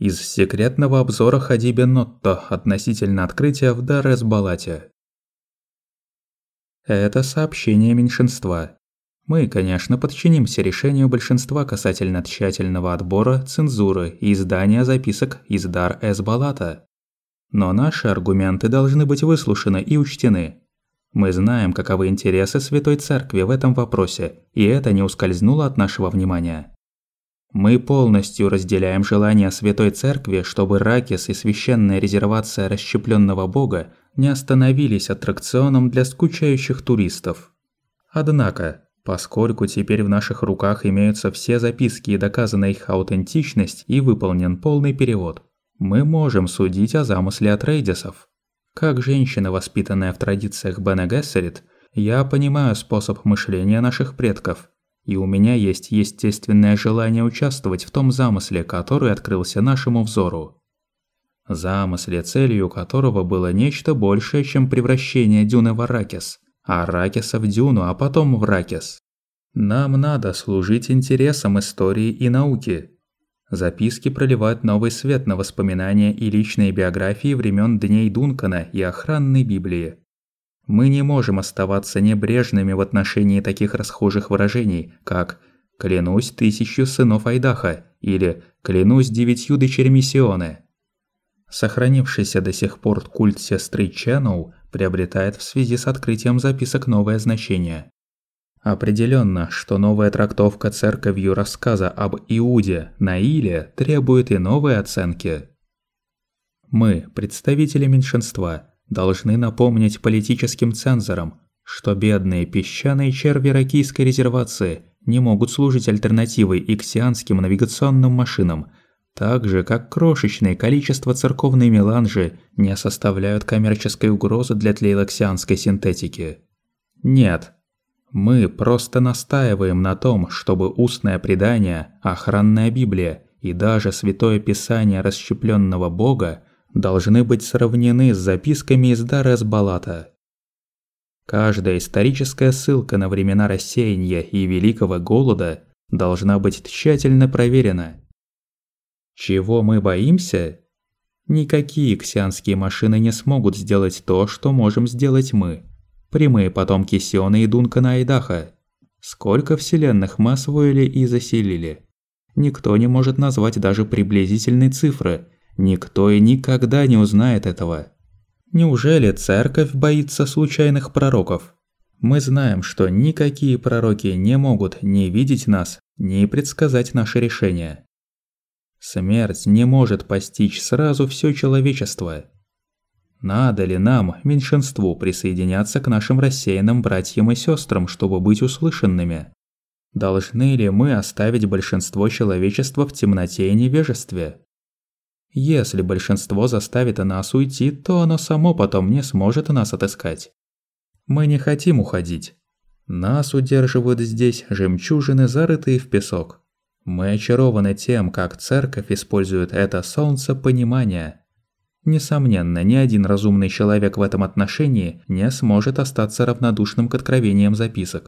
Из секретного обзора Хадиби Нотто относительно открытия в Дар-эс-Балате. Это сообщение меньшинства. Мы, конечно, подчинимся решению большинства касательно тщательного отбора, цензуры и издания записок из Дар-эс-Балата. Но наши аргументы должны быть выслушаны и учтены. Мы знаем, каковы интересы Святой Церкви в этом вопросе, и это не ускользнуло от нашего внимания. Мы полностью разделяем желание Святой Церкви, чтобы Ракис и священная резервация расщепленного Бога не остановились аттракционом для скучающих туристов. Однако, поскольку теперь в наших руках имеются все записки и доказана их аутентичность и выполнен полный перевод, мы можем судить о замысле Атрейдисов. Как женщина, воспитанная в традициях Бена Гессерит, я понимаю способ мышления наших предков, и у меня есть естественное желание участвовать в том замысле, который открылся нашему взору. Замысле, целью которого было нечто большее, чем превращение Дюны в Аракис, а Аракиса в Дюну, а потом в Ракис. Нам надо служить интересам истории и науки, Записки проливают новый свет на воспоминания и личные биографии времен дней Дункана и охранной Библии. Мы не можем оставаться небрежными в отношении таких расхожих выражений, как «клянусь тысячу сынов Айдаха» или «клянусь девятью дочерьми Сионы». Сохранившийся до сих пор культ сестры Чэнноу приобретает в связи с открытием записок новое значение. Определенно, что новая трактовка церковью рассказа об Иуде Наиле требует и новой оценки. Мы, представители меньшинства, должны напомнить политическим цензорам, что бедные песчаные черви Ракийской резервации не могут служить альтернативой иксианским навигационным машинам, так же, как крошечное количество церковной меланжи не составляют коммерческой угрозы для тлейлоксианской синтетики. Нет, мы просто настаиваем на том, чтобы устное предание, охранная Библия и даже Святое Писание расщепленного Бога должны быть сравнены с записками из Дарес Балата. Каждая историческая ссылка на времена рассеяния и Великого Голода должна быть тщательно проверена. Чего мы боимся? Никакие ксианские машины не смогут сделать то, что можем сделать мы. Прямые потомки Сиона и Дункана Айдаха. Сколько вселенных мы освоили и заселили. Никто не может назвать даже приблизительной цифры. Никто и никогда не узнает этого. Неужели церковь боится случайных пророков? Мы знаем, что никакие пророки не могут ни видеть нас, ни предсказать наши решения. Смерть не может постичь сразу все человечество. Надо ли нам, меньшинству, присоединяться к нашим рассеянным братьям и сестрам, чтобы быть услышанными? Должны ли мы оставить большинство человечества в темноте и невежестве? Если большинство заставит нас уйти, то оно само потом не сможет нас отыскать. Мы не хотим уходить. Нас удерживают здесь жемчужины, зарытые в песок. Мы очарованы тем, как церковь использует это солнце понимания – Несомненно, ни один разумный человек в этом отношении не сможет остаться равнодушным к откровениям записок.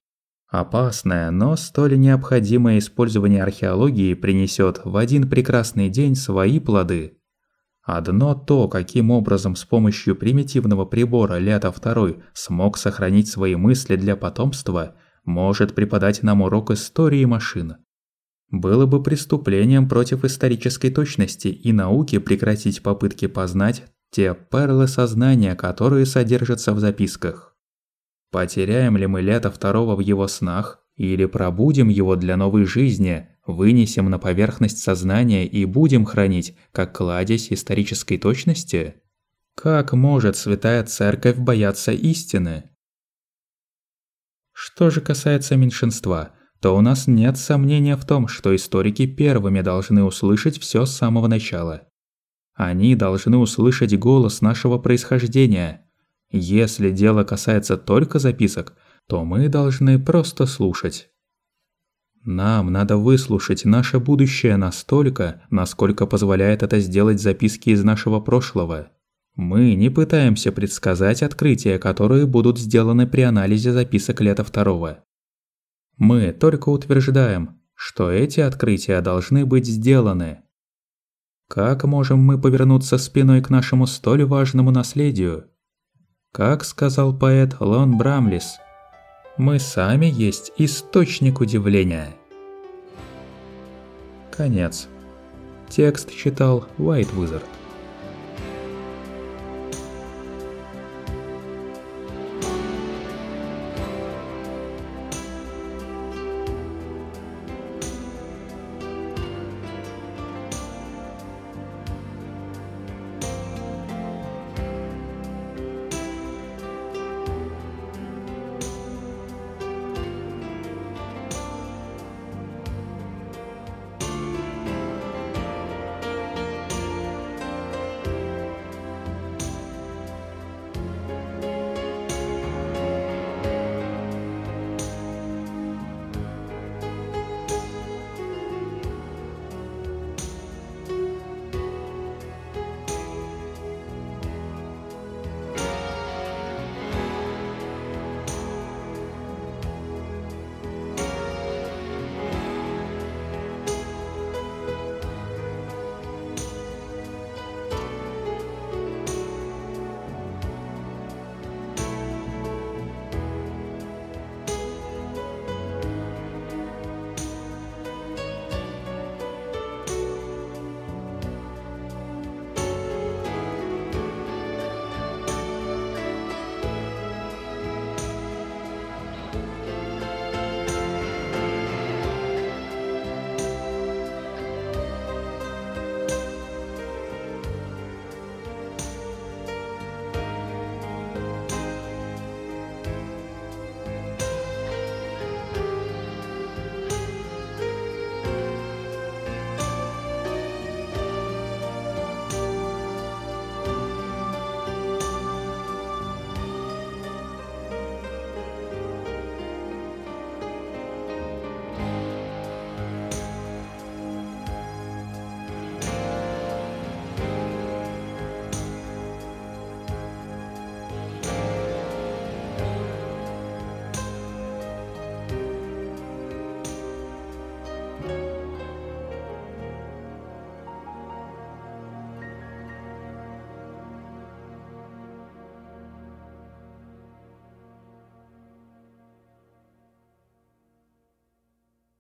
Опасное, но столь необходимое использование археологии принесет в один прекрасный день свои плоды. Одно то, каким образом с помощью примитивного прибора Лето II смог сохранить свои мысли для потомства, может преподать нам урок истории машин. Было бы преступлением против исторической точности и науки прекратить попытки познать те перлы сознания, которые содержатся в записках. Потеряем ли мы лето второго в его снах, или пробудим его для новой жизни, вынесем на поверхность сознания и будем хранить, как кладезь исторической точности? Как может Святая Церковь бояться истины? Что же касается меньшинства – то у нас нет сомнения в том, что историки первыми должны услышать все с самого начала. Они должны услышать голос нашего происхождения. Если дело касается только записок, то мы должны просто слушать. Нам надо выслушать наше будущее настолько, насколько позволяет это сделать записки из нашего прошлого. Мы не пытаемся предсказать открытия, которые будут сделаны при анализе записок лета второго. Мы только утверждаем, что эти открытия должны быть сделаны. Как можем мы повернуться спиной к нашему столь важному наследию? Как сказал поэт Лон Брамлис, мы сами есть источник удивления. Конец. Текст читал White Wizard.